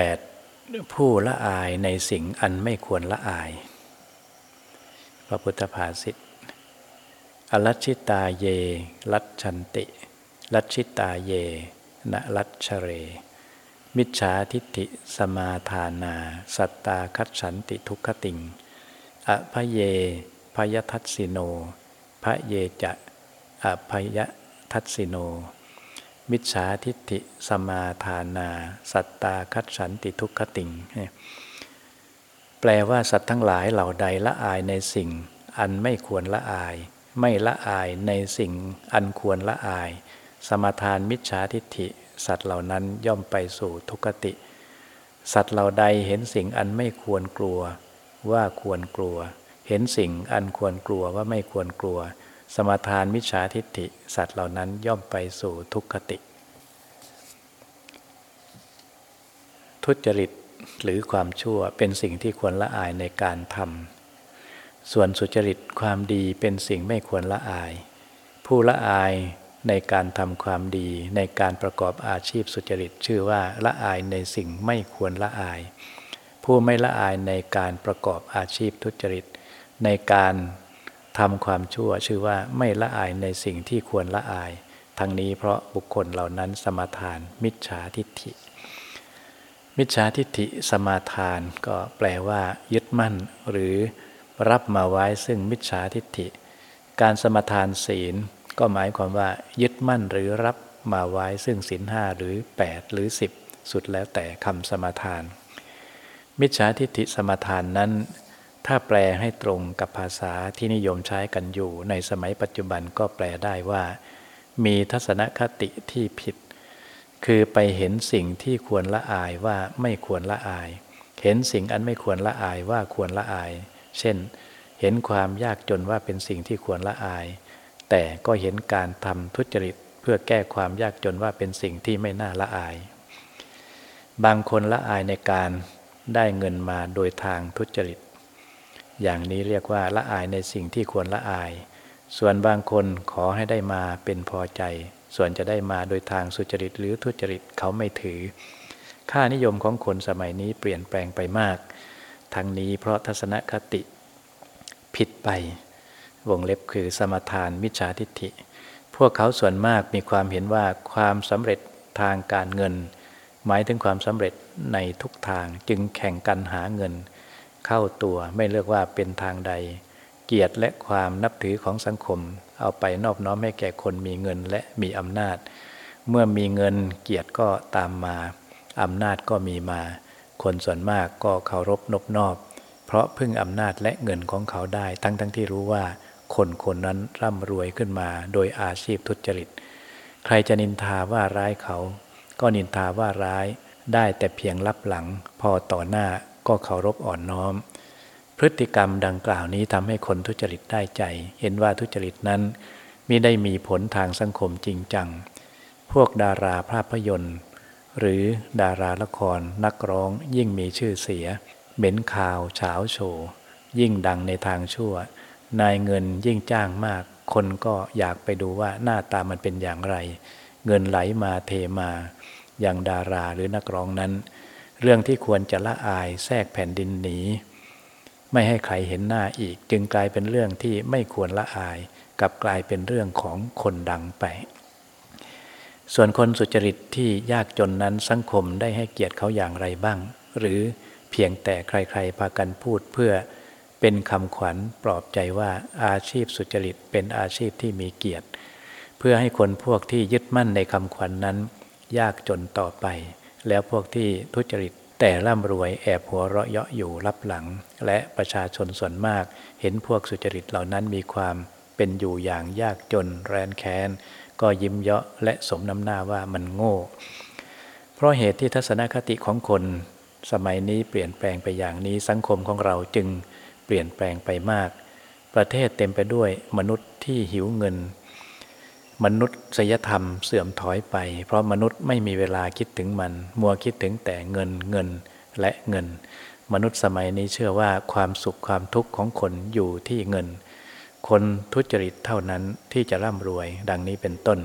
8. ผู้ละอายในสิ่งอันไม่ควรละอาย พระพุทธภาษิตอรัชิตาเย รัชชันติรัชิตาเยนรัชเร มิจฉาทิฏฐิสมาทานา สัตตาคัตฉันติทุกขติงอภเยพยทัสสิโนพระเยจะอภยทัสสิโน มิจฉาทิฏฐิสมาทานา สัตตาคัตฉันติทุกขติง แปลว่าสัตว์ทั้งหลายเหล่าใดละอายในสิ่ง อันไม่ควรละอาย ไม่ละอายในสิ่งอันควรละอาย สมาทานมิจฉาทิฏฐิ สัตว์เหล่านั้นย่อมไปสู่ทุกขติ สัตว์เหล่าใดเห็นสิ่งอันไม่ควรกลัว ว่าควรกลัว เห็นสิ่งอันควรกลัวว่าไม่ควรกลัว สมาทานมิจฉาทิฏฐิสัตว์เหล่านั้นย่อมไปสู่ทุกขติ ทุจริตหรือความชั่วเป็นสิ่งที่ควรละอายในการทำส่วนสุจริตความดีเป็นสิ่งไม่ควรละอาย ผู้ละอายในการทำความดีในการประกอบอาชีพสุจริต ชื่อว่าละอายในสิ่งไม่ควรละอาย ผู้ไม่ละอายในการประกอบอาชีพทุจริต ในการ ทำความชั่วชื่อว่าไม่ละอายในสิ่งที่ควรละอาย ทั้งนี้เพราะบุคคลเหล่านั้นสมาทาน มิจฉาทิฏฐิ มิจฉาทิฏฐิสมาทานก็แปลว่า ยึดมั่น หรือรับมาไว้ซึ่งมิจฉาทิฏฐิ การสมทานศีล ก็หมายความว่า ยึดมั่นหรือรับมาไว้ซึ่งศีลห้าหรือ 8 หรือ 10 สุดแล้วแต่คำสมทาน มิจฉาทิฏฐิสมทานนั้น ถ้าแปลให้ตรงกับภาษาที่นิยมใช้กันอยู่ ในสมัยปัจจุบันก็แปลได้ว่า มีทัศนคติที่ผิด คือไปเห็นสิ่งที่ควรละอายว่าไม่ควรละอาย เห็นสิ่งอันไม่ควรละอายว่าควรละอาย เช่น เห็นความยากจนว่าเป็นสิ่งที่ควรละอาย แต่ก็เห็นการทำทุจริตเพื่อแก้ความยากจนว่าเป็นสิ่งที่ไม่น่าละอาย บางคนละอายในการได้เงินมาโดยทางทุจริต อย่างนี้เรียกว่าละอายในสิ่งที่ควรละอาย ส่วนบางคนขอให้ได้มาเป็นพอใจ ส่วนจะได้มาโดยทางสุจริตหรือทุจริตเขาไม่ถือ ค่านิยมของคนสมัยนี้เปลี่ยนแปลงไปมาก ทั้งนี้เพราะทัศนคติผิดไป วงเล็บคือสมทานมิจฉาทิฏฐิ พวกเขาส่วนมากมีความเห็นว่าความสำเร็จทางการเงิน หมายถึงความสำเร็จในทุกทางจึงแข่งกันหาเงิน เข้าตัวไม่เลือกว่าเป็นทางใด เกียรติและความนับถือของสังคม เอาไปนอบน้อมให้แก่คนมีเงินและมีอำนาจ เมื่อมีเงินเกียรติก็ตามมาอำนาจก็มีมา คนส่วนมากก็เคารพนบนอบ เพราะพึ่งอำนาจและเงินของเขาได้ ทั้งทั้งที่รู้ว่าคนคนนั้นร่ำรวยขึ้นมา โดยอาชีพทุจริต ใครจะนินทาว่าร้ายเขา ก็นินทาว่าร้ายได้แต่เพียงรับหลัง พอต่อหน้า ก็เคารพอ่อนน้อม พฤติกรรมดังกล่าวนี้ทำให้คนทุจริตได้ใจ เห็นว่าทุจริตนั้นมิได้มีผลทางสังคมจริงจัง พวกดาราภาพยนตร์ หรือดาราละครนักร้องยิ่งมีชื่อเสีย เหม็นข่าวเฉาโชวยิ่งดังในทางชั่ว นายเงินยิ่งจ้างมาก คนก็อยากไปดูว่าหน้าตามันเป็นอย่างไร เงินไหลมาเทมา อย่างดาราหรือนักร้องนั้น เรื่องที่ควรจะละอายแทรกแผ่นดินหนีไม่ให้ใครเห็นหน้าอีก จึงกลายเป็นเรื่องที่ไม่ควรละอายกับกลายเป็นเรื่องของคนดังไป ส่วนคนสุจริตที่ยากจนนั้นสังคมได้ให้เกียรติเขาอย่างไรบ้าง หรือเพียงแต่ใครๆพากันพูดเพื่อเป็นคำขวัญปลอบใจว่าอาชีพสุจริตเป็นอาชีพที่มีเกียรติ เพื่อให้คนพวกที่ยึดมั่นในคำขวัญนนั้น ยากจนต่อไป แล้วพวกที่ทุจริตแต่ร่ำรวยแอบหัวเราะเยาะอยู่รับหลัง และประชาชนส่วนมาก เห็นพวกสุจริตเหล่านั้นมีความเป็นอยู่อย่างยากจนแรนแค้น ก็ยิ้มเยาะและสมน้ำหน้าว่ามันโง่ เพราะเหตุที่ทัศนคติของคน สมัยนี้เปลี่ยนแปลงไปอย่างนี้สังคมของเราจึงเปลี่ยนแปลงไปมาก ประเทศเต็มไปด้วยมนุษย์ที่หิวเงิน มนุษยธรรมเสื่อมถอยไป เพราะมนุษย์ไม่มีเวลาคิดถึงมัน มัวคิดถึงแต่เงินเงินและเงิน มนุษย์สมัยนี้เชื่อว่าความสุขความทุกข์ของคนอยู่ที่เงิน คนทุจริตเท่านั้นที่จะร่ำรวย ดังนี้เป็นต้น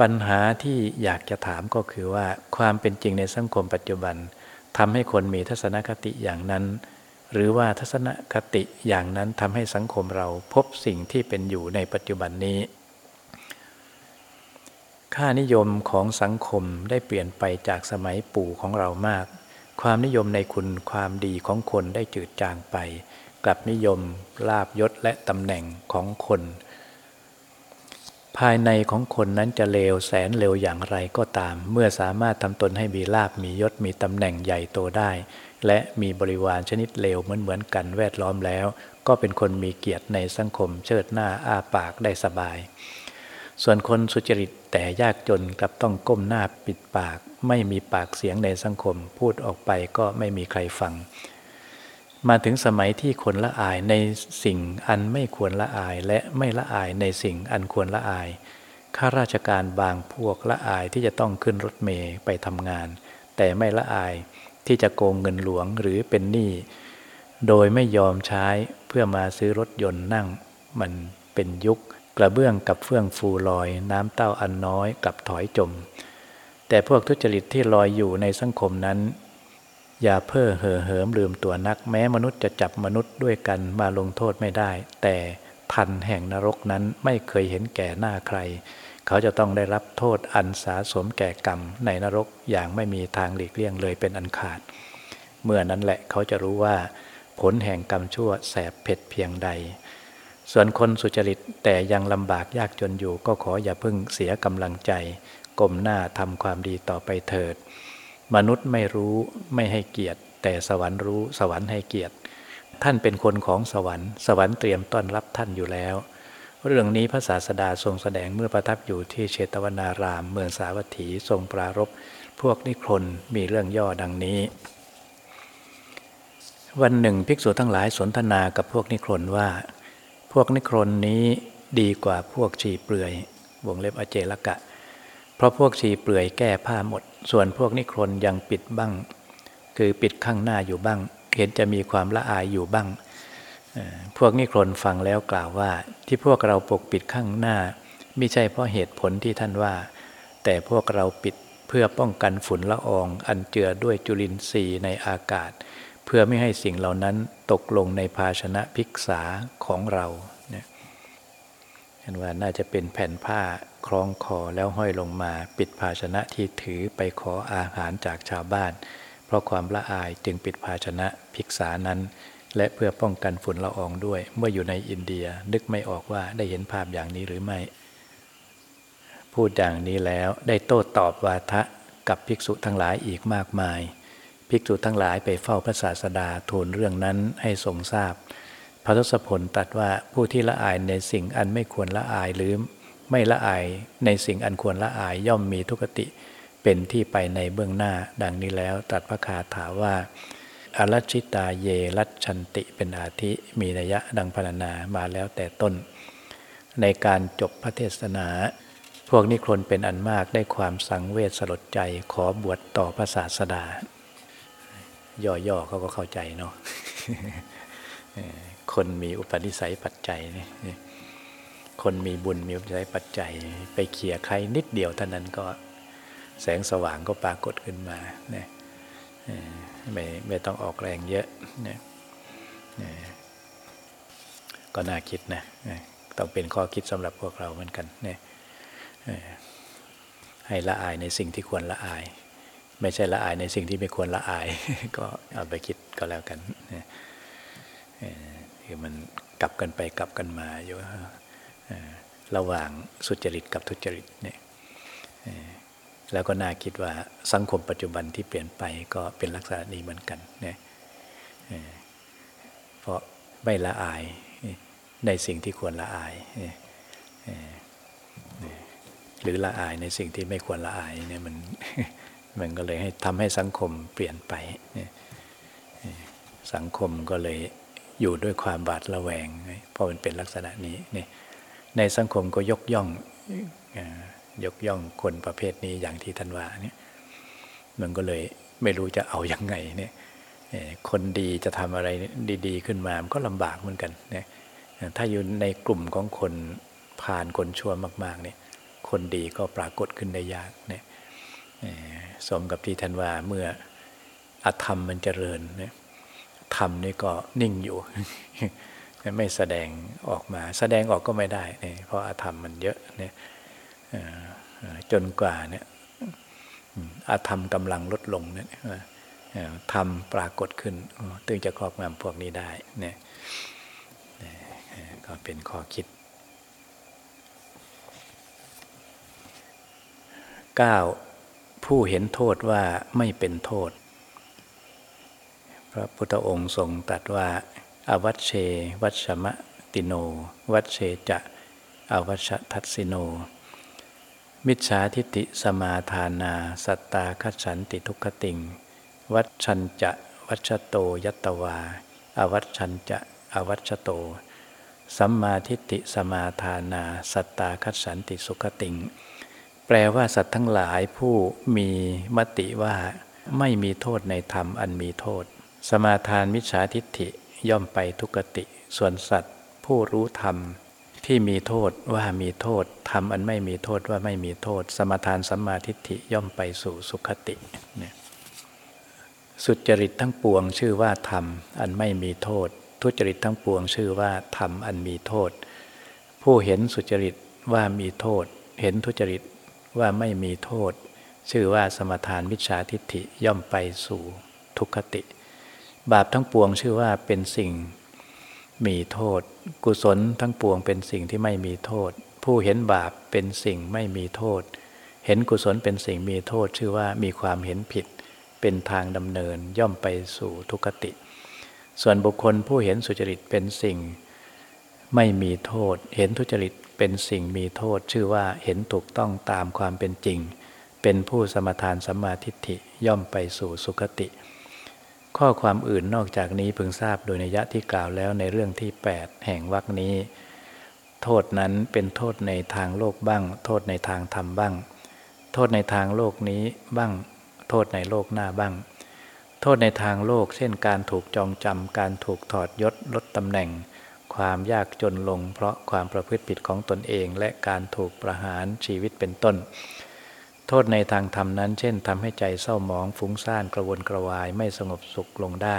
ปัญหาที่อยากจะถามก็คือว่า ความเป็นจริงในสังคมปัจจุบันทำให้คนมีทัศนคติอย่างนั้นหรือว่าทัศนคติอย่างนั้นทำให้สังคมเราพบสิ่งที่เป็นอยู่ในปัจจุบันนี้ ค่านิยมของสังคมได้เปลี่ยนไปจากสมัยปู่ของเรามาก ความนิยมในคุณความดีของคนได้จืดจางไป กลับนิยมลาบยศและตำแหน่งของคน ภายในของคนนั้นจะเลวแสนเลวอย่างไรก็ตาม เมื่อสามารถทำตนให้มีลาบมียศมีตำแหน่งใหญ่โตได้ และมีบริวารชนิดเลวเหมือนเหมือนกันแวดล้อมแล้ว ก็เป็นคนมีเกียรติในสังคมเชิดหน้าอ้าปากได้สบาย ส่วนคนสุจริต แต่ยากจนกลับต้องก้มหน้าปิดปาก ไม่มีปากเสียงในสังคม พูดออกไปก็ไม่มีใครฟัง มาถึงสมัยที่คนละอายในสิ่งอันไม่ควรละอาย และไม่ละอายในสิ่งอันควรละอายข้าราชการบางพวกละอายที่จะต้องขึ้นรถเมย์ไปทำงาน แต่ไม่ละอายที่จะโกงเงินหลวงหรือเป็นหนี้โดยไม่ยอมใช้เพื่อมาซื้อรถยนต์นั่ง มันเป็นยุค กระเบื้องกับเฟื่องฟูลอย น้ำเต้าอันน้อยกับถอยจม แต่พวกทุจริตที่ลอยอยู่ในสังคมนั้น อย่าเพ้อเห่อเหิมลืมตัวนัก แม้มนุษย์จะจับมนุษย์ด้วยกันมาลงโทษไม่ได้ แต่ทันแห่งนรกนั้นไม่เคยเห็นแก่หน้าใคร เขาจะต้องได้รับโทษอันสาสมแก่กรรมในนรกอย่างไม่มีทางหลีกเลี่ยงเลยเป็นอันขาด เมื่อนั้นแหละเขาจะรู้ว่า ผลแห่งกรรมชั่วแสบเผ็ดเพียงใด ส่วนคนสุจริตแต่ยังลำบากยากจนอยู่ ก็ขออย่าพึ่งเสียกำลังใจกลมหน้าทำความดีต่อไปเถิด มนุษย์ไม่รู้ไม่ให้เกียรติ แต่สวรรค์รู้สวรรค์ให้เกียรติ ท่านเป็นคนของสวรรค์ สวรรค์เตรียมต้อนรับท่านอยู่แล้ว เรื่องนี้พระศาสดาทรงแสดงเมื่อประทับอยู่ที่เชตวนาราม เมืองสาวัตถีทรงปรารบพวกนิครนมีเรื่องย่อดังนี้ วันหนึ่ง ภิกษุทั้งหลายสนทนากับพวกนิครนว่า พวกนิครนนี้ดีกว่าพวกชีเปลือยวงเล็บอเจลกะ เพราะพวกชีเปลือยแก้ผ้าหมด ส่วนพวกนิครนยังปิดบ้าง คือปิดข้างหน้าอยู่บ้าง เห็นจะมีความละอายอยู่บ้าง พวกนิครนฟังแล้วกล่าวว่า ที่พวกเราปกปิดข้างหน้าไม่ใช่เพราะเหตุผลที่ท่านว่า แต่พวกเราปิดเพื่อป้องกันฝุ่นละออง อันเจือด้วยจุลินทรีย์ในอากาศ เพื่อไม่ให้สิ่งเหล่านั้นตกลงในภาชนะพิกษาของเราเนี่ยเห็นว่าน่าจะเป็นแผ่นผ้าคล้องคอแล้วห้อยลงมา ปิดภาชนะที่ถือไปขออาหารจากชาวบ้าน เพราะความละอายจึงปิดภาชนะภิกษานั้น และเพื่อป้องกันฝุ่นละอองด้วย เมื่ออยู่ในอินเดียนึกไม่ออกว่าได้เห็นภาพอย่างนี้หรือไม่ พูดอย่างนี้แล้วได้โต้ตอบวาทะกับภิกษุทั้งหลายอีกมากมาย ภิกษุทั้งหลายไปเฝ้าพระศาสดาทูลเรื่องนั้นให้ทรงทราบ พระทศพลตรัสว่าผู้ที่ละอายในสิ่งอันไม่ควรละอายหรือไม่ละอายในสิ่งอันควรละอายย่อมมีทุกติเป็นที่ไปในเบื้องหน้า ดังนี้แล้วตัดพระคาถาว่าอรัชิตาเยรัชันติเป็นอาทิมีนัยะดังพรรณนามาแล้วแต่ต้น ในการจบพระเทศนา พวกนิครนเป็นอันมากได้ความสังเวชสลดใจขอบวชต่อพระศาสดา ย่อๆเขาก็เข้าใจเนาะคนมีอุปนิสัยปัจจัยนี่คนมีบุญมีอุปัจจัยปัจจัย ไปเขี่ยใครนิดเดียวเท่านั้นก็แสงสว่างก็ปรากฏขึ้นมาเนี่ยไม่ไม่ต้องออกแรงเยอะเนี่ยก็น่าคิดนะต้องเป็นข้อคิดสำหรับพวกเราเหมือนกันเนี่ยให้ละอายในสิ่งที่ควรละอาย ไม่ใช่ละอายในสิ่งที่ไม่ควรละอาย ก็เอาไปคิดก็แล้วกันคือมันกลับกันไปกลับกันมาอยู่ระหว่างสุจริตกับทุจริตเนี่ยแล้วก็น่าคิดว่าสังคมปัจจุบันที่เปลี่ยนไปก็เป็นลักษณะนี้เหมือนกันเนี่ยเพราะไม่ละอายในสิ่งที่ควรละอาย หรือละอายในสิ่งที่ไม่ควรละอายเนี่ยมัน มันก็เลยให้ทำให้สังคมเปลี่ยนไป สังคมก็เลยอยู่ด้วยความบาดระแวงเพราะมันเป็นลักษณะนี้นี่ในสังคมก็ยกย่องยกย่องคนประเภทนี้อย่างที่ท่านว่าเนี่ยมันก็เลยไม่รู้จะเอาอยัางไงเนี่ยคนดีจะทำอะไรดีๆ ขึ้นมา มันก็ลำบากเหมือนกันเนี่ยถ้าอยู่ในกลุ่มของคนผ่านคนชั่วมากๆเนี่ยคนดีก็ปรากฏขึ้นได้ยากเนี่ย สมกับที่ท่านว่าเมื่ออธรรมมันเจริญเนี่ยธรรมนี่ก็นิ่งอยู่ ไม่แสดงออกมา แสดงออกก็ไม่ได้เนี่ยเพราะอาธรรมมันเยอะเนี่ยจนกว่าเนี่ยอาธรรมกำลังลดลงเนี่ยธรรมปรากฏขึ้นตึงจะครอบงำพวกนี้ได้เนี่ยก็เป็นข้อคิด 9. ผู้เห็นโทษว่าไม่เป็นโทษ พระพุทธองค์ทรงตรัสว่า อวัชเช วัชมะติโน วัชเชจะอวัชทัตสิโน มิจฉาทิฏฐิสมาทานา สัตตาคัฉันติทุกขติง วัชชันจะวัชโตยัตวา อวัชชันจะอวัชโต สัมมาทิฏฐิสมาทานา สัตตาคัฉันติสุขติง แปลว่าสัตว์ทั้งหลายผู้มีมติว่าไม่มีโทษในธรรมอันมีโทษ สมาทานมิจฉาทิฏฐิย่อมไปทุกติ ส่วนสัตว์ผู้รู้ธรรมที่มีโทษว่ามีโทษธรรมอันไม่มีโทษว่าไม่มีโทษ สมาทานสัมมาทิฏฐิย่อมไปสู่สุขติเนี่ยสุจริตทั้งปวงชื่อว่าธรรมอันไม่มีโทษ ทุจริตทั้งปวงชื่อว่าธรรมอันมีโทษ ผู้เห็นสุจริตว่ามีโทษ เห็นทุจริต ว่าไม่มีโทษ ชื่อว่าสมทานมิจฉาทิฏฐิย่อมไปสู่ทุกขติ บาปทั้งปวงชื่อว่าเป็นสิ่งมีโทษ กุศลทั้งปวงเป็นสิ่งที่ไม่มีโทษ ผู้เห็นบาปเป็นสิ่งไม่มีโทษ เห็นกุศลเป็นสิ่งมีโทษ ชื่อว่ามีความเห็นผิด เป็นทางดำเนินย่อมไปสู่ทุกติ ส่วนบุคคลผู้เห็นสุจริตเป็นสิ่งไม่มีโทษ เห็นทุจริต เป็นสิ่งมีโทษชื่อว่าเห็นถูกต้องตามความเป็นจริง เป็นผู้สมทานสัมมาทิฏฐิย่อมไปสู่สุคติ ข้อความอื่นนอกจากนี้พึงทราบโดยนัยยะที่กล่าวแล้วในเรื่องที่ 8 แห่งวรรคนี้ โทษนั้นเป็นโทษในทางโลกบ้าง โทษในทางธรรมบ้าง โทษในทางโลกนี้บ้าง โทษในโลกหน้าบ้าง โทษในทางโลก เช่นการถูกจองจำการถูกถอดยศลดตำแหน่ง ความยากจนลง เพราะความประพฤติผิดของตนเอง และการถูกประหารชีวิตเป็นต้น โทษในทางธรรมนั้น เช่นทำให้ใจเศร้าหมองฟุ้งซ่านกระวนกระวายไม่สงบสุขลงได้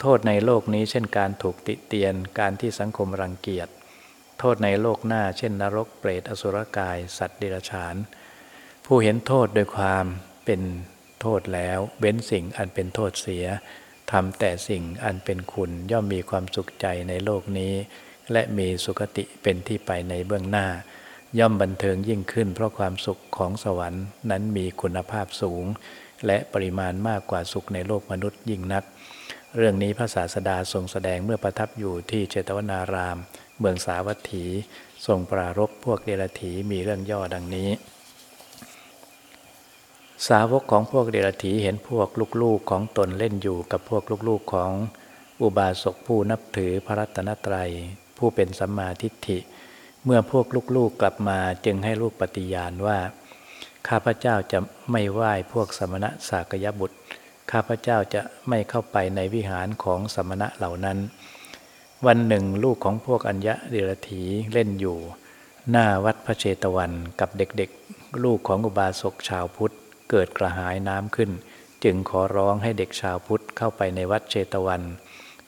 โทษในโลกนี้เช่นการถูกติเตียนการที่สังคมรังเกียจ โทษในโลกหน้า เช่น นรกเปรตอสุรกาย สัตว์เดรัจฉาน ผู้เห็นโทษโดยความเป็นโทษแล้วเบ้นสิ่งอันเป็นโทษเสีย ทำแต่สิ่งอันเป็นคุณย่อมมีความสุขใจในโลกนี้ และมีสุขติเป็นที่ไปในเบื้องหน้า ย่อมบันเทิงยิ่งขึ้น เพราะความสุขของสวรรค์นั้นมีคุณภาพสูง และปริมาณมากกว่าสุขในโลกมนุษย์ยิ่งนัก เรื่องนี้พระศาสดาทรงแสดงเมื่อประทับอยู่ที่เจตวนาราม เมืองสาวัตถี ทรงปรารบพวกเดรัจฉีมีเรื่องย่อดังนี้ สาวกของพวกเดรถีเห็นพวกลูกๆของตนเล่นอยู่กับพวกลูกๆของอุบาสกผู้นับถือพระรัตนตรัย ผู้เป็นสัมมาทิฏฐิ เมื่อพวกลูกๆกลับมาจึงให้ลูกปฏิญาณว่า ข้าพเจ้าจะไม่ไหว้พวกสมณะสากยบุตร ข้าพเจ้าจะไม่เข้าไปในวิหารของสมณะเหล่านั้น วันหนึ่งลูกของพวกอัญญะเดรถีเล่นอยู่ หน้าวัดพระเชตวันกับเด็กๆ ลูกของอุบาสกชาวพุทธ เกิดกระหายน้ำขึ้น จึงขอร้องให้เด็กชาวพุทธเข้าไปในวัดเชตวัน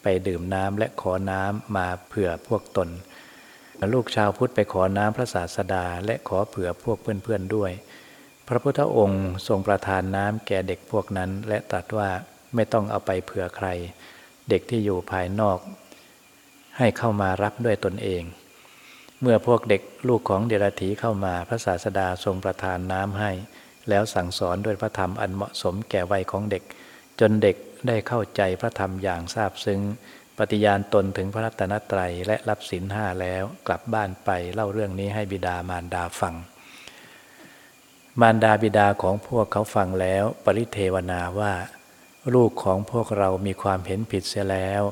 ไปดื่มน้ำและขอน้ำมาเผื่อพวกตน ลูกชาวพุทธไปขอน้ำพระศาสดาและขอเผื่อพวกเพื่อนๆด้วย พระพุทธองค์ทรงประทานน้ำแก่เด็กพวกนั้น และตรัสว่าไม่ต้องเอาไปเผื่อใคร เด็กที่อยู่ภายนอก ให้เข้ามารับด้วยตนเองเมื่อพวกเด็กลูกของเดรัจฉีเข้ามาพระศาสดาทรงประทานน้ำให้ แล้วสั่งสอนด้วยพระธรรมอันเหมาะสมแก่วัยของเด็ก จนเด็กได้เข้าใจพระธรรมอย่างทราบซึ้ง ปฏิญาณตนถึงพระรัตนตรัยและรับศีลห้าแล้วกลับบ้านไปเล่าเรื่องนี้ให้บิดามารดาฟัง มารดาบิดาของพวกเขาฟังแล้ว ปริเทวนาว่า ลูกของพวกเรามีความเห็นผิดเสียแล้ว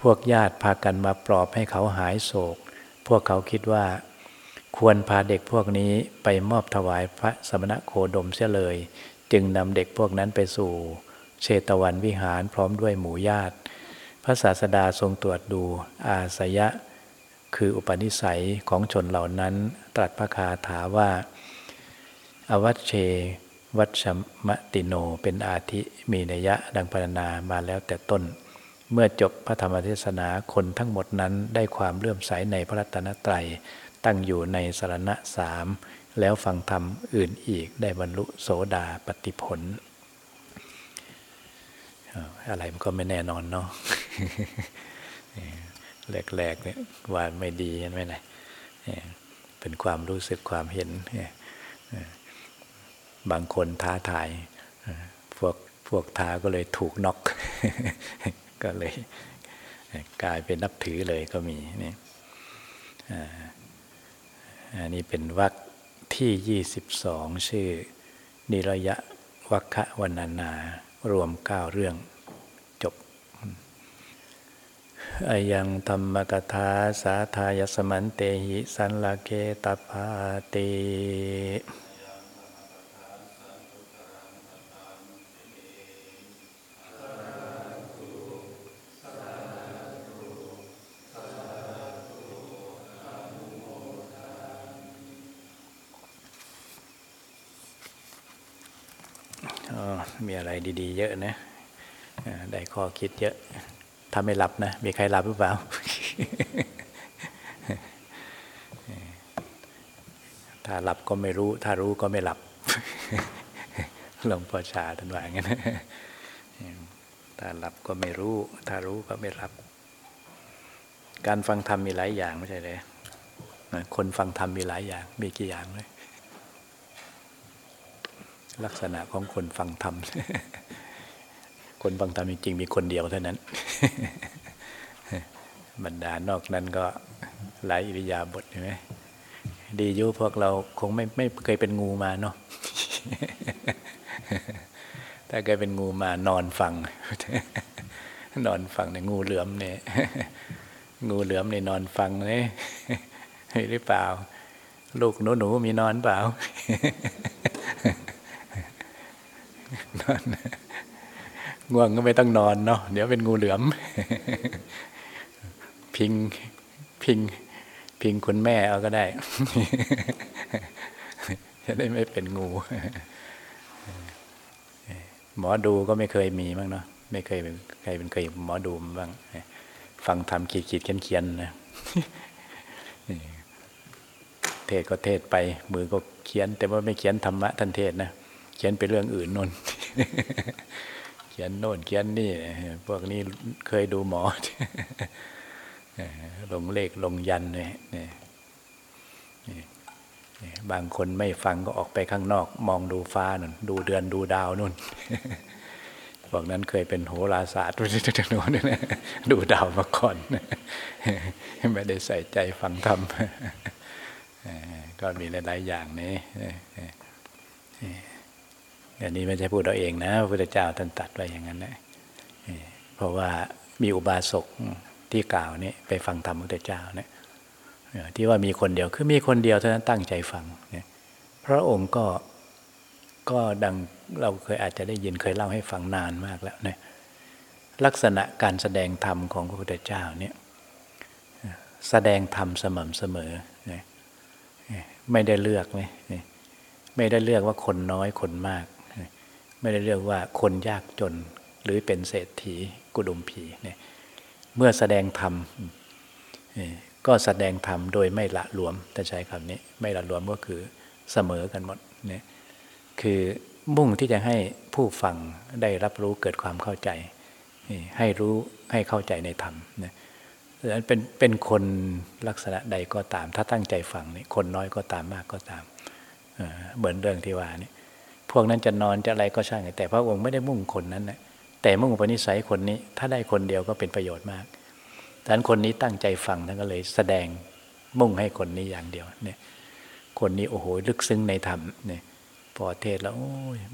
พวกญาติพากันมาปลอบให้เขาหายโศก พวกเขาคิดว่า ควรพาเด็กพวกนี้ไปมอบถวายพระสมณะโคดมเสียเลย จึงนำเด็กพวกนั้นไปสู่เชตวันวิหารพร้อมด้วยหมู่ญาติ พระศาสดาทรงตรวจดูอาสยะ คืออุปนิสัยของชนเหล่านั้น ตรัสพระคาถาว่า อวัชเช วัชมติโนเป็นอาทิมีนยยะดังพรรณนามาแล้วแต่ต้น เมื่อจบพระธรรมเทศนาคนทั้งหมดนั้นได้ความเลื่อมใสในพระรัตนตรัย ตั้งอยู่ในสารณะสามแล้วฟังธรรมอื่นอีกได้บรรลุโสดาปฏิผล อะไรมันก็ไม่แน่นอนเนาะแรกๆเนี่ยว่าไม่ดีเห็นไหมล่ะเป็นความรู้สึกความเห็น บางคนท้าทาย พวกพวกท้าก็เลยถูกน็อก ก็เลยกลายเป็นนับถือเลยก็มีนี่ อันนี้เป็นวรรคที่ 22 ชื่อ นิรยะวัคคะวันนานารวม 9 เรื่องจบอายังธรรมกถาสาทายสมันเตหิสันลาเกตภาติมีอะไร ดี ๆ เยอะนะได้ข้อคิดเยอะถ้าไม่หลับนะ มีใครหลับหรือเปล่า ถ้าหลับก็ไม่รู้ ถ้ารู้ก็ไม่หลับหลวงพ่อชาท่านว่างั้นถ้าหลับก็ไม่รู้ ถ้ารู้ก็ไม่หลับ การฟังธรรมมีหลายอย่างไม่ใช่เลยคนฟังธรรมมีหลายอย่าง มีกี่อย่างเลย ลักษณะของคนฟังธรรม คนฟังธรรมจริงๆมีคนเดียวเท่านั้น บรรดานอกนั้นก็หลายอิริยาบถใช่ไหมดียู่พวกเราคงไม่ไม่เคยเป็นงูมาเนาะถ้าเคยเป็นงูมานอนฟัง นอนฟังในงูเหลือมเนี่ยงูเหลือมในนอนฟังเนี่ยหรือเปล่า ลูกหนูหนูมีนอนเปล่า ง่วงก็ไม่ต้องนอนเนาะเดี๋ยวเป็นงูเหลือม พิงพิง พิงคุณแม่เอาก็ได้ จะได้ไม่เป็นงู หมอดูก็ไม่เคยมีบ้างเนาะไม่เคยเป็นใครเป็นเคยหมอดูบ้างฟังทำขีดขีดเขียนเขียนนะเทศก็เทศไป มือก็เขียน แต่ว่าไม่เขียนธรรมะท่านเทศนะเขียนไปเรื่องอื่นนน ขียนโน่นเขียนนี่ พวกนี้เคยดูหมอ ลงเลขลงยันเนี่ยบางคนไม่ฟังก็ออกไปข้างนอก มองดูฟ้านั่นดูเดือนดูดาวนู่นพวกนั้นเคยเป็นโหราศาสตร์ด้วยทโน้นดูดาวมาก่อนไม่ได้ใส่ใจฟังธรรมก็มีหลาย ๆ อย่างนี้ อันนี้ไม่ใช่พูดเราเองนะพระพุทธเจ้าท่านตัดไว้อย่างนั้นนะเพราะว่ามีอุบาสกที่กล่าวนี่ไปฟังธรรมพระพุทธเจ้าเนี่ยที่ว่ามีคนเดียวคือมีคนเดียวเท่านั้นตั้งใจฟังเนี่ยพระองค์ก็ก็ดังเราเคยอาจจะได้ยินเคยเล่าให้ฟังนานมากแล้วเนี่ยลักษณะการแสดงธรรมของพระพุทธเจ้าเนี่ยแสดงธรรมสม่ำเสมอเนี่ยไม่ได้เลือกไหมไม่ได้เลือกว่าคนน้อยคนมาก ไม่ได้เรียกว่าคนยากจนหรือเป็นเศรษฐีกุดุมพีเนี่ยเมื่อแสดงธรรมก็แสดงธรรมโดยไม่ละรวมแต่ใช้คำนี้ ไม่ละรวมก็คือเสมอกันหมดเนี่ยคือมุ่งที่จะให้ผู้ฟังได้รับรู้เกิดความเข้าใจ ให้รู้ให้เข้าใจในธรรมเนี่ยดังนั้นเป็นเป็นคนลักษณะใดก็ตาม ถ้าตั้งใจฟังนี่คนน้อยก็ตามมากก็ตาม เหมือนเรื่องที่ว่านี่ พวกนั้นจะนอนจะอะไรก็ช่างแต่พระองค์ไม่ได้มุ่งคนนั้นนะแต่มุ่งปณิสัยคนนี้ ถ้าได้คนเดียวก็เป็นประโยชน์มากดังนั้นคนนี้ตั้งใจฟังท่านก็เลยแสดงมุ่งให้คนนี้อย่างเดียวเนี่ยคนนี้โอ้โหลึกซึ้งในธรรมเนี่ยพอเทศแล้ว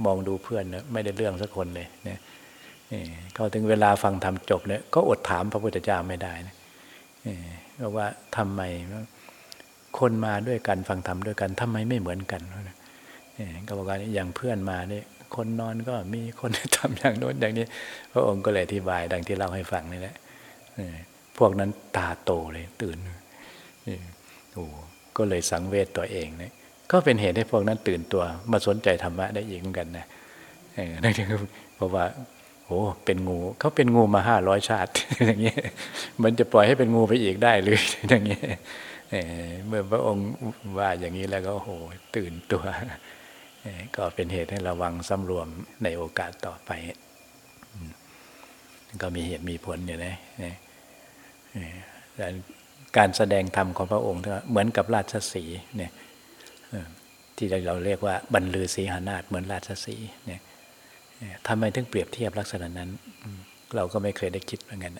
มองดูเพื่อนเนะไม่ได้เรื่องสักคนเลยเนี่ยเขาถึงเวลาฟังธรรมจบเนี่ยก็อดถามพระพุทธเจ้าไม่ได้นะเพราะว่าทำไมคนมาด้วยกันฟังธรรมด้วยกันทำไมไม่เหมือนกัน ก็บอกว่าอย่างเพื่อนมาเนี่ยคนนอนก็มีคนทำอย่างโน้นอย่างนี้ พระองค์ก็เลยอธิบายดังที่เล่าให้ฟังนี่แหละพวกนั้นตาโตเลยตื่นโอ้ก็เลยสังเวชตัวเองเนี่ยก็เป็นเหตุให้พวกนั้นตื่นตัว มาสนใจธรรมะได้อีกเหมือนกันนะนั่นคือเพราะว่าโอ้เป็นงูเขาเป็นงูมาห้าร้อยชาติอย่างเงี้ยมันจะปล่อยให้เป็นงูไปอีกได้หรืออย่างเงี้ยเมื่อพระองค์ว่าอย่างนี้แล้วก็โอ้ตื่นตัว ก็เป็นเหตุให้ระวังสำรวมในโอกาสต่อไป ก็มีเหตุมีผลอยู่นะการแสดงธรรมของพระองค์เหมือนกับราชสีเนี่ยที่เราเรียกว่าบรรลือศีหานาฏเหมือนราชสีเนี่ยทำไมถึงเปรียบเทียบลักษณะนั้น เราก็ไม่เคยได้คิดเหมือนกัน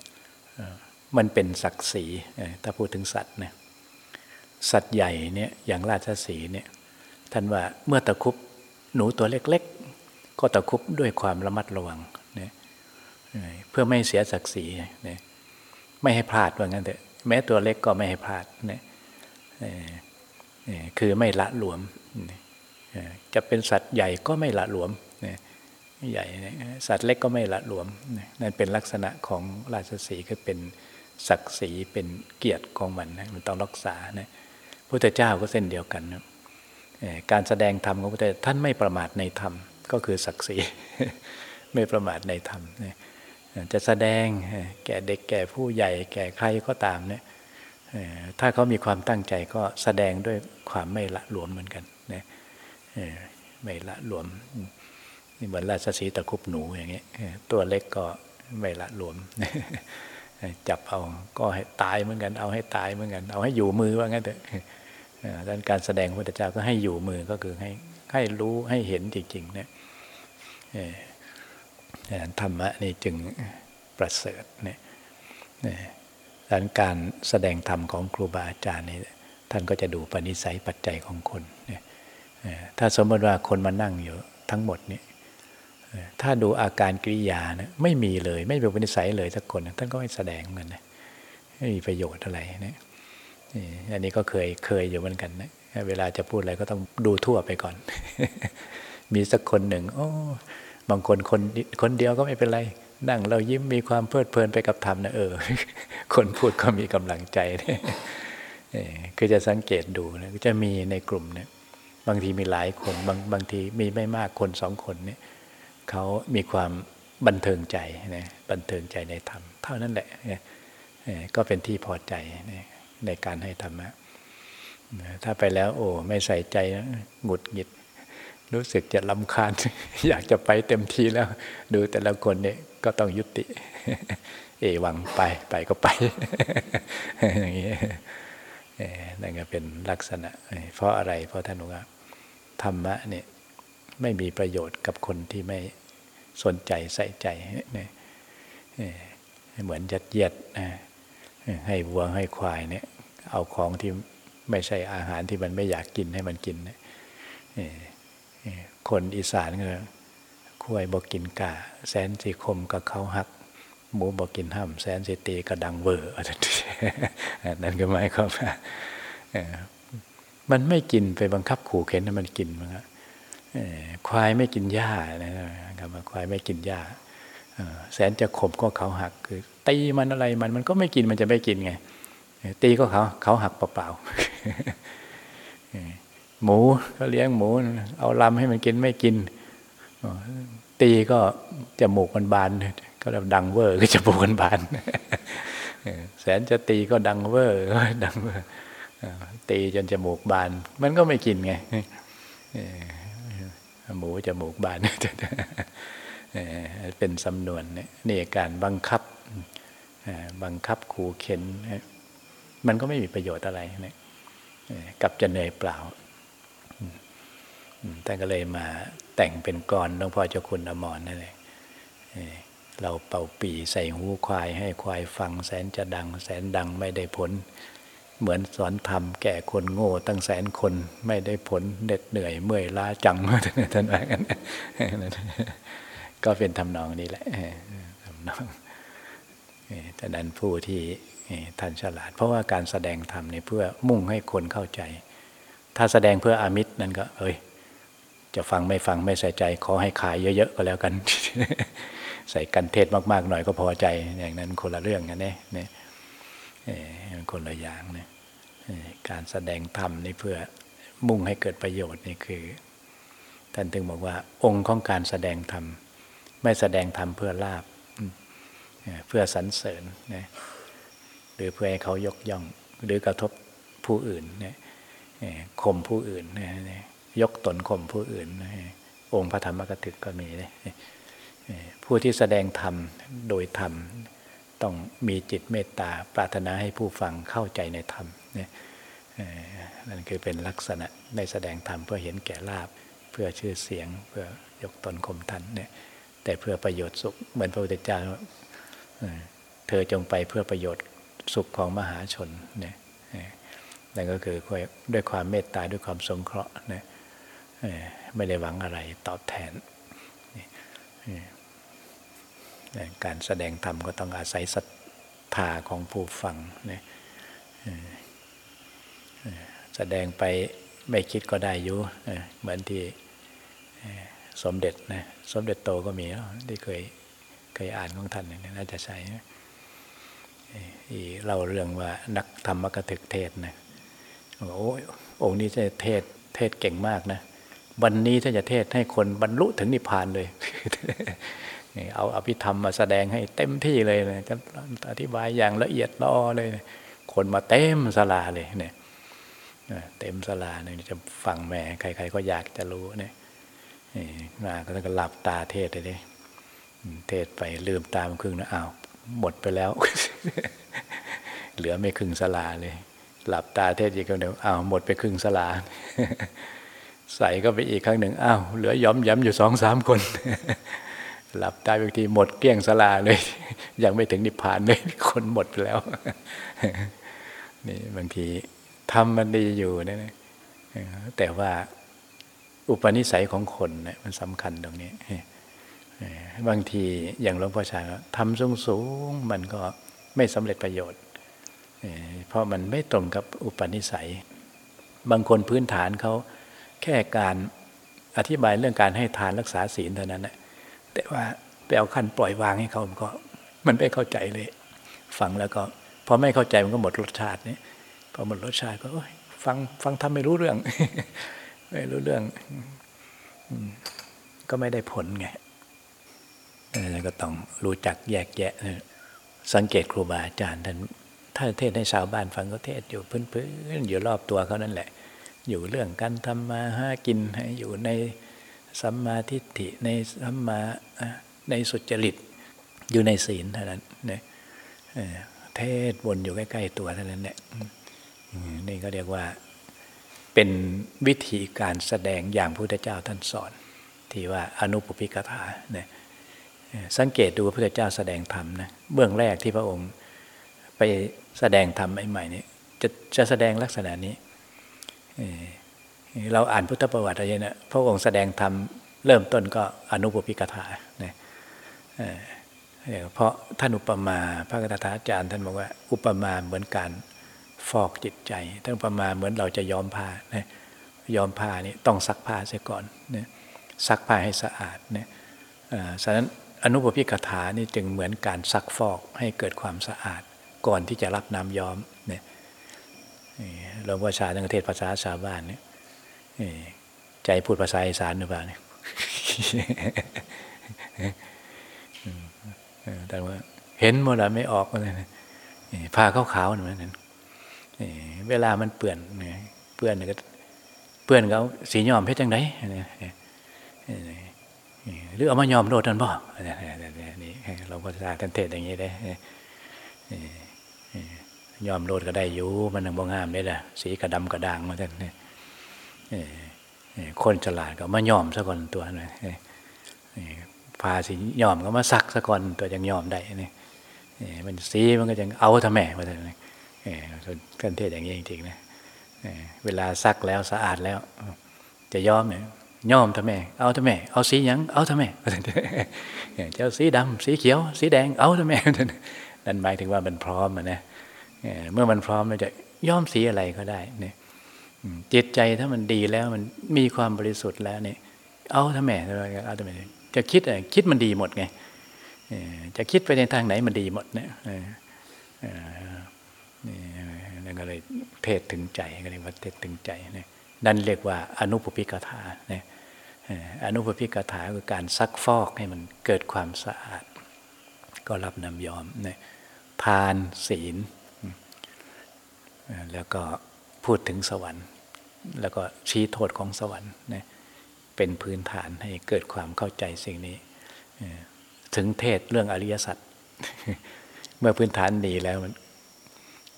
มันเป็นศักดิ์ศรีถ้าพูดถึงสัตว์เนี่ยสัตว์ใหญ่เนี่ยอย่างราชสีเนี่ยท่านว่าเมื่อตะคุบ หนูตัวเล็กๆ ก็ตะคุบด้วยความระมัดระวังเนี่ยเพื่อไม่เสียศักดิ์ศรีเนี่ยไม่ให้พลาดว่างั้นเถอะแม้ตัวเล็กก็ไม่ให้พลาดเนี่ยคือไม่ละหลวม จะเป็นสัตว์ใหญ่ก็ไม่ละหลวมใหญ่สัตว์เล็กก็ไม่ละหลวม นั่นเป็นลักษณะของราชสีคือเป็นศักดิ์ศรีเป็นเกียรติของมันนะมันต้องรักษานะพุทธเจ้าก็เส้นเดียวกันนะ การแสดงธรรมของพระพุทธท่านไม่ประมาทในธรรมก็คือศักดิ์ศรีไม่ประมาทในธรรมจะแสดงแก่เด็กแก่ผู้ใหญ่แก่ใครก็ตามเนี่ยถ้าเขามีความตั้งใจก็แสดงด้วยความไม่ละหลวมเหมือนกันนะไม่ละหลวมนี่เหมือนราชสีตะคุบหนูอย่างเงี้ยตัวเล็กก็ไม่ละหลวม จับเอาก็ให้ตายเหมือนกัน เอาให้ตายเหมือนกัน เอาให้อยู่มือว่างั้นเถอะ ด้านการแสดงพระพุทธเจ้าก็ให้อยู่มือก็คือให้ให้รู้ให้เห็นจริงๆเนี่ยธรรมะนี่จึงประเสริฐเนี่ยดังการแสดงธรรมของครูบาอาจารย์นี่ท่านก็จะดูปณิสัยปัจจัยของคนเนี่ยถ้าสมมติว่าคนมานั่งอยู่ทั้งหมดนี่ถ้าดูอาการกิริยานะไม่มีเลย ไม่เป็นปณิสัยเลยสักคน ท่านก็ไม่แสดงเหมือนนะไม่มีประโยชน์อะไรนะ อันนี้ก็เคยเคยอยู่เหมือนกันนะเวลาจะพูดอะไรก็ต้องดูทั่วไปก่อน มีสักคนหนึ่ง โอ้บางคนคนคนเดียวก็ไม่เป็นไร นั่งเรายิ้มมีความเพลิดเพลินไปกับธรรมนะเออ คนพูดก็มีกำลังใจเนี่ยคือจะสังเกตดูนะจะมีในกลุ่มเนี่ย บางทีมีหลายคนบางบางทีมีไม่มากคนสองคนเนี่ยเขามีความบันเทิงใจนะบันเทิงใจในธรรม เท่านั้นแหละก็เป็นที่พอใจ ในการให้ธรรมะถ้าไปแล้ว โอ้ ไม่ใส่ใจหงุดหงิด รู้สึกจะลำคาญ อยากจะไปเต็มทีแล้ว ดูแต่ละคนเนี่ยก็ต้องยุติ เอวังไปไปก็ไป อย่างนี้นั่นก็เป็นลักษณะ เพราะอะไร เพราะท่านบอกว่าธรรมะเนี่ยไม่มีประโยชน์กับคนที่ไม่สนใจใส่ใจเนี่ยเหมือนยัดเยียดให้วัวให้ควายเนี่ย เอาของที่ไม่ใช่อาหารที่มันไม่อยากกินให้มันกินเนี่ยคนอีสานก็ควายบอกินกาแสนสีคมกับเขาหัก หมูบอกินห้าแสนสีตีกระดังเวอร์นั่นก็หมายความว่ามันไม่กินไปบังคับขู่เข็นให้มันกินมั้งควายไม่กินหญ้านะครับควายไม่กินหญ้าแสนจะขมก็เขาหักคือตีมันอะไรมันมันก็ไม่กินมันจะไม่กินไง ตีก็เขาเขาหักเปล่าๆหมูก็เลี้ยงหมู เอารำให้มันกินไม่กิน ตีก็จมูกมันบานก็แบบดังเวอร์ก็จมูกมันบานแสนจะตีก็ดังเวอร์ดังเวอร์ตีจนจมูกบาน มันก็ไม่กินไงหมูจมูกบานเป็นสำนวนนี่การบังคับบังคับขู่เข็ญ มันก็ไม่มีประโยชน์อะไรนะกับจะเหนื่อยเปล่าท่านก็เลยมาแต่งเป็นกรหลวงพ่อเจ้าคุณอมรนั่นเองเราเป่าปีใส่หูควายให้ควายฟังแสนจะดัง แสนดังไม่ได้ผล เหมือนสอนธรรมแก่คนโง่ ตั้งแสนคนไม่ได้ผลเด็ดเหนื่อยเมื่อยล้าจังท่านว่ากันก็เป็นทำนองนี้แหละทำนองแต่นั้นผู้ที่ ท่านฉลาด เพราะว่าการแสดงธรรมเนี่ยเพื่อมุ่งให้คนเข้าใจ ถ้าแสดงเพื่ออามิตรนั่นก็เอ้ยจะฟังไม่ฟังไม่ใส่ใจ ขอให้ขายเยอะ ๆ ก็แล้วกัน ใส่กันเทศมากๆหน่อยก็พอใจอย่างนั้นคนละเรื่องกันเนี่ยเนี่ยคนละอย่างเนี่ยการแสดงธรรมนี่เพื่อมุ่งให้เกิดประโยชน์นี่คือท่านถึงบอกว่า องค์ของการแสดงธรรม ไม่แสดงธรรมเพื่อลาบเพื่อสรรเสริญนะ หรือเพื่อให้เขายกย่อง หรือกระทบผู้อื่นเนี่ยข่มผู้อื่นนะยกตนข่มผู้อื่นนะองค์พระธรรมกถึกก็มีเลยผู้ที่แสดงธรรมโดยธรรม ต้องมีจิตเมตตาปรารถนาให้ผู้ฟังเข้าใจในธรรมเนี่ยนั่นคือเป็นลักษณะในแสดงธรรมเพื่อเห็นแก่ลาบเพื่อชื่อเสียงเพื่อยกตนข่มทันเนี่ยแต่เพื่อประโยชน์สุขเหมือนพระพุทธเจ้าเธอจงไปเพื่อประโยชน์ สุขของมหาชนเนี่ยนั่นก็คือด้วยความเมตตาด้วยความสงเคราะห์เนี่ยไม่ได้หวังอะไรตอบแทน การแสดงธรรมก็ต้องอาศัยศรัทธาของผู้ฟังเนี่ยแสดงไปไม่คิดก็ได้อยู่เหมือนที่สมเด็จนะสมเด็จโตก็มีที่เคยเคยอ่านของท่านน่าจะใช่ เล่าเรื่องว่านักธรรมกถึกเทศนะโอ้องค์นี้จะเทศเทศเก่งมากนะ วันนี้ถ้าจะเทศให้คนบรรลุถึงนิพพานเลยเอาอภิธรรมมาแสดงให้เต็มที่เลยนะจะอธิบายอย่างละเอียดลอเลยคนมาเต็มสลาเลยเนี่ยเต็มสลาเนี่ยจะฟังแม่ใคร ๆ ก็อยากจะรู้เนี่ยมาก็ต้องหลับตาเทศเลยเทศไปลืมตามครึ่งนะอ้าว หมดไปแล้ว เหลือไม่ครึ่งสลาเลย หลับตาเทศอีกครั้งเดียวอ้าวหมดไปครึ่งสลา ใส่ก็ไปอีกครั้งหนึ่งอ้าวเหลือย้อมย้ำอยู่สองสามคน หลับตาบางทีหมดเกลี้ยงสลาเลย ยังไม่ถึงนิพพานเลย คนหมดไปแล้ว นี่บางทีทำมันดีอยู่นะแต่ว่าอุปนิสัยของคนเนี่ยมันสำคัญตรงนี้ บางทีอย่างหลวงพ่อชาทำสูงสูงมันก็ไม่สำเร็จประโยชน์ เพราะมันไม่ตรงกับอุปนิสัย บางคนพื้นฐานเขาแค่การอธิบายเรื่องการให้ทานรักษาศีลเท่านั้นนะแต่ว่าไปเอาขั้นปล่อยวางให้เขามันก็มันไม่เข้าใจเลยฟังแล้วก็พอไม่เข้าใจมันก็หมดรสชาตินี่พอหมดรสชาติก็ฟังฟังทำไม่รู้เรื่อง ไม่รู้เรื่องก็ไม่ได้ผลไง ก็ต้องรู้จักแยกแยะ สังเกตครูบาอาจารย์ท่านถ้าเทศให้ชาวบ้านฟังก็เทศอยู่พื้นๆอยู่รอบตัวเขานั่นแหละ อยู่เรื่องการทำมาหากินอยู่ในสัมมาทิฏฐิในสัมมาในสุจริตอยู่ในศีลเท่านั้นเนี่ยเทศวนอยู่ใกล้ๆตัวเท่านั้นเนี่ยนี่ก็เรียกว่าเป็นวิธีการแสดงอย่างพระพุทธเจ้าท่านสอน ที่ว่าอนุปปิกถาเนี่ย สังเกตดูพระพุทธเจ้าแสดงธรรมนะเบื้องแรกที่พระองค์ไปแสดงธรรมใหม่ๆนี่จะจะแสดงลักษณะนี้เราอ่านพุทธประวัติอะไรเนี่ยพระองค์แสดงธรรมเริ่มต้นก็อนุปปิกถาเนี่ยเพราะท่านอุปมาพระกถาอาจารย์ท่านบอกว่า อุปมาเหมือนการฟอกจิตใจท่านอุปมาเหมือนเราจะย้อมผ้านะย้อมผ้านี่ต้องซักผ้าเสียก่อนเนี่ยซักผ้าให้สะอาดเนี่ยฉะนั้น อนุปปิกถานี่จึงเหมือนการซักฟอกให้เกิดความสะอาด ก่อนที่จะรับน้ำย้อมเนี่ยหลวงพ่อชาตั้งเทศภาษาชาวบ้านเนี่ยใจพูดภาษาอีสานหรือเปล่าเนี่ยแต่ว่าเห็นหมดแล้วไม่ออกเลยผ้าขาวๆเหมือนนั้นเวลามันเปื่อนเปื่อนก็เปื่อนเขาสีย้อมเพชรจังได หรือเอามายอมโดดนันบ่นี่เราก็จะท่านเทศอย่างนี้ได้ยอมโดดก็ได้อยู่มันยังบ่งามได้ละสีกระดำกระด่างมาท่านคนฉลาดก็มายอมซะก่อนตัวนะพาสียอมก็มาซักซะก่อนตัวยังยอมได้นี่มันสีมันก็ยังเอาทำแม่มาท่านท่านเทศอย่างนี้จริงๆนะเวลาซักแล้วสะอาดแล้ว จะยอมเนี่ย ยอมทำไมเอาทำไมเอาสียัง เอาทำไมเจ้าสีดำสีเขียว สีแดง เอาทำไมนั่นหมายถึงว่ามันพร้อมนะเมื่อมันพร้อมมันจะยอมสีอะไรก็ได้เนี่ยจิตใจถ้ามันดีแล้วมันมีความบริสุทธิ์แล้วเนี่ย เอาทำไมเอาทำไมจะคิดอะไรคิดมันดีหมดไงจะคิดไปในทางไหนมันดีหมดเนี่ยนก็เลยเทศถึงใจก็เรียว่าเทศถึงใจนะนั่นเรียกว่าอนุปปิกถาเนะ อนุปปิกถาคือการซักฟอกให้มันเกิดความสะอาด ก็รับนำยอมเนะทานศีล แล้วก็พูดถึงสวรรค์ แล้วก็ชี้โทษของสวรรค์เนะเป็นพื้นฐานให้เกิดความเข้าใจสิ่งนี้ ถึงเทศเรื่องอริยสัจเมื่อพื้นฐานดีแล้วมัน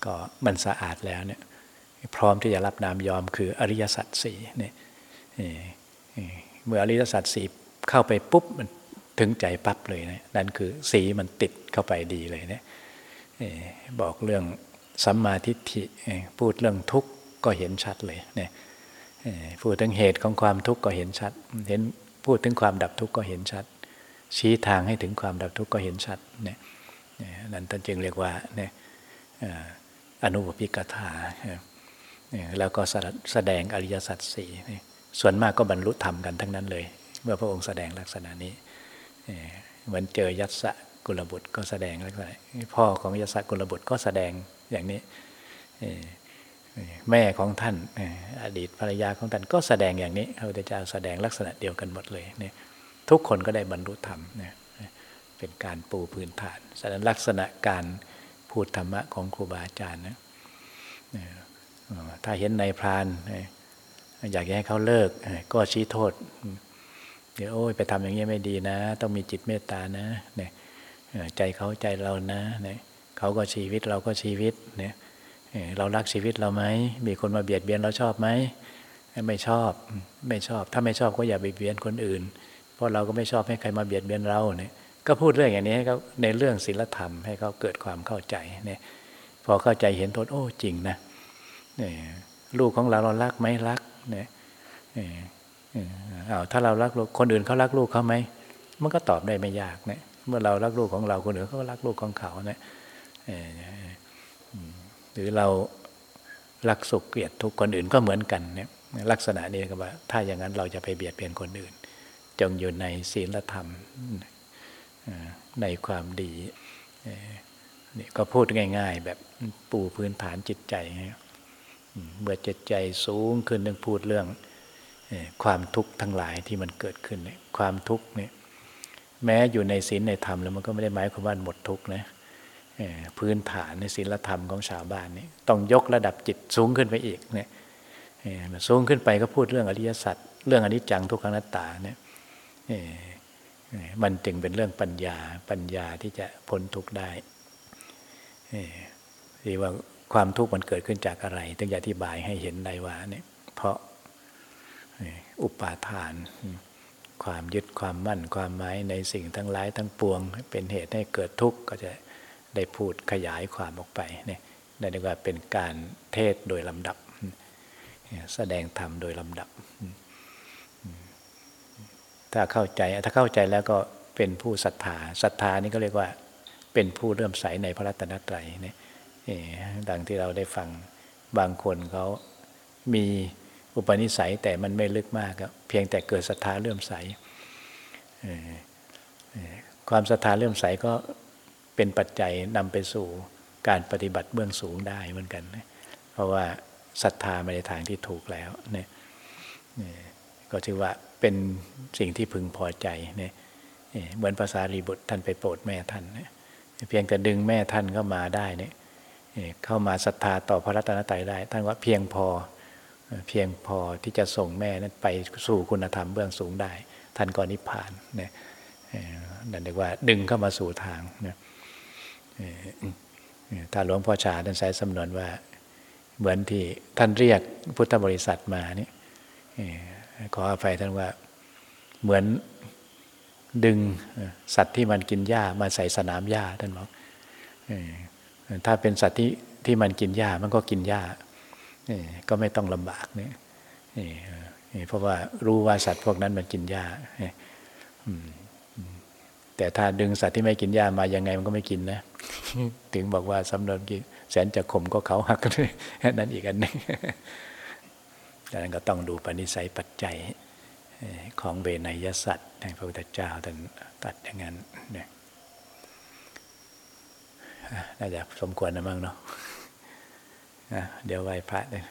ก็มันสะอาดแล้วเนี่ยพร้อมที่จะรับนามยอมคืออริยสัจสี่เนี่ย เมื่ออริยสัจสี่เข้าไปปุ๊บมันถึงใจปั๊บเลยนะนั่นคือสีมันติดเข้าไปดีเลยเนี่ยบอกเรื่องสัมมาทิฏฐิพูดเรื่องทุกข์ก็เห็นชัดเลยเนี่ยพูดถึงเหตุของความทุกข์ก็เห็นชัด เห็นพูดถึงความดับทุกข์ก็เห็นชัด ชี้ทางให้ถึงความดับทุกข์ก็เห็นชัดเนี่ยนั่นท่านจึงเรียกว่าเนี่ยอนุปปิกถาแล้วก็แสดงอริยสัจสี่ ส่วนมากก็บรรลุธรรมกันทั้งนั้นเลย เมื่อพระองค์แสดงลักษณะนี้เหมือนเจอยัสะกุลบุตรก็แสดงลักษณะพ่อของยัสะกุลบุตรก็แสดงอย่างนี้แม่ของท่านอดีตภรรยาของท่านก็แสดงอย่างนี้พระพุทธเจ้าแสดงลักษณะเดียวกันหมดเลยเนี่ยทุกคนก็ได้บรรลุธรรมเนี่ยเป็นการปูพื้นฐานแสดงลักษณะการพูดธรรมะของครูบาอาจารย์นะถ้าเห็นในพราน อยากให้เขาเลิกก็ชี้โทษ เดี๋ยวโอ้ยไปทำอย่างนี้ไม่ดีนะ ต้องมีจิตเมตตานะเนี่ยใจเขาใจเรานะเนี่ยเขาก็ชีวิตเราก็ชีวิตเนี่ยเรารักชีวิตเราไหมมีคนมาเบียดเบียนเราชอบไหมไม่ชอบไม่ชอบ ถ้าไม่ชอบก็อย่าไปเบียดคนอื่น เพราะเราก็ไม่ชอบให้ใครมาเบียดเบียนเราเนี่ยก็พูดเรื่องอย่างนี้ให้เขาในเรื่องศีลธรรมให้เขาเกิดความเข้าใจเนี่ยพอเข้าใจเห็นโทษโอ้จริงนะเนี่ยลูกของเราเรารักไหมรัก เนี่ยเอาถ้าเรารักลูกคนอื่นเขารักลูกเขาไหมมันก็ตอบได้ไม่ยากเนี่ยเมื่อเรารักลูกของเราคนอื่นเขาก็รักลูกของเขาเนี่ยหรือเรารักสุขเกลียดทุกคนอื่นก็เหมือนกันเนี่ยลักษณะนี้ก็ว่า ถ้าอย่างนั้นเราจะไปเบียดเบียนคนอื่น จงอยู่ในศีลธรรมในความดีนี่ก็พูดง่าย ๆ แบบปูพื้นฐานจิตใจ เมื่อจิตใจสูงขึ้นต้องพูดเรื่องความทุกข์ทั้งหลายที่มันเกิดขึ้นความทุกข์เนี่ยแม้อยู่ในศีลในธรรมแล้วมันก็ไม่ได้หมายความว่าหมดทุกข์นะพื้นฐานในศีลธรรมของชาวบ้านนี่ต้องยกระดับจิตสูงขึ้นไปอีกเนี่ยสูงขึ้นไปก็พูดเรื่องอริยสัจเรื่องอนิจจังทุกขังนัตตาเนี่ยมันจึงเป็นเรื่องปัญญาปัญญาที่จะพ้นทุกข์ได้ที่ว่า ความทุกข์มันเกิดขึ้นจากอะไรต้องอธิบายให้เห็นได้ว่าเนี่ยเพราะอุปาทาน ความยึดความมั่นความหมายในสิ่งทั้งหลายทั้งปวง เป็นเหตุให้เกิดทุกข์ก็จะได้พูดขยายความออกไปเนี่ยได้เรียกว่าเป็นการเทศโดยลำดับ แสดงธรรมโดยลำดับ ถ้าเข้าใจถ้าเข้าใจแล้วก็เป็นผู้ศรัทธาศรัทธานี่ก็เรียกว่าเป็นผู้เริ่มใสในพระรัตนตรัยเนี่ย ดังที่เราได้ฟังบางคนเขามีอุปนิสัยแต่มันไม่ลึกมากเพียงแต่เกิดศรัทธาเลื่อมใสความศรัทธาเลื่อมใสก็เป็นปัจจัยนำไปสู่การปฏิบัติเบื้องสูงได้เหมือนกัน เพราะว่าศรัทธามาในทางที่ถูกแล้วเนี่ยก็ถือว่าเป็นสิ่งที่พึงพอใจเนี่ยเหมือนภาษารีบุตรท่านไปโปรดแม่ท่าน เพียงแต่ดึงแม่ท่านเข้ามาได้เนี่ย เข้ามาศรัทธาต่อพระรัตนตรัยได้ท่านว่าเพียงพอเพียงพอที่จะส่งแม่นั้นไปสู่คุณธรรมเบื้องสูงได้ ท่านก็นิพพานเนี่ยนั่นเรียกว่าดึงเข้ามาสู่ทางเนี่ยถ้าหลวงพ่อชาท่านใช้สำนวนว่า เหมือนที่ท่านเรียกพุทธบริษัทมานี่ขออภัยท่านว่าเหมือนดึงสัตว์ที่มันกินหญ้ามาใส่สนามหญ้าท่านบอก ถ้าเป็นสัตว์ที่ที่มันกินหญ้ามันก็กินหญ้าก็ไม่ต้องลำบากเนี่ยเพราะว่ารู้ว่าสัตว์พวกนั้นมันกินหญ้าแต่ถ้าดึงสัตว์ที่ไม่กินหญ้ามายังไงมันก็ไม่กินนะ ถึงบอกว่าสำนวนกินแสนจะขมก็เขาหักนั่นอีกอันนึงดังนั้นก็ต้องดูปณิสัยปัจจัยของเวนยสัตว์ในพระพุทธเจ้าท่านตัดอย่างนั้น น่าจะสมควรนะมั้งเนาะนะเดี๋ยวไหว้พระเลย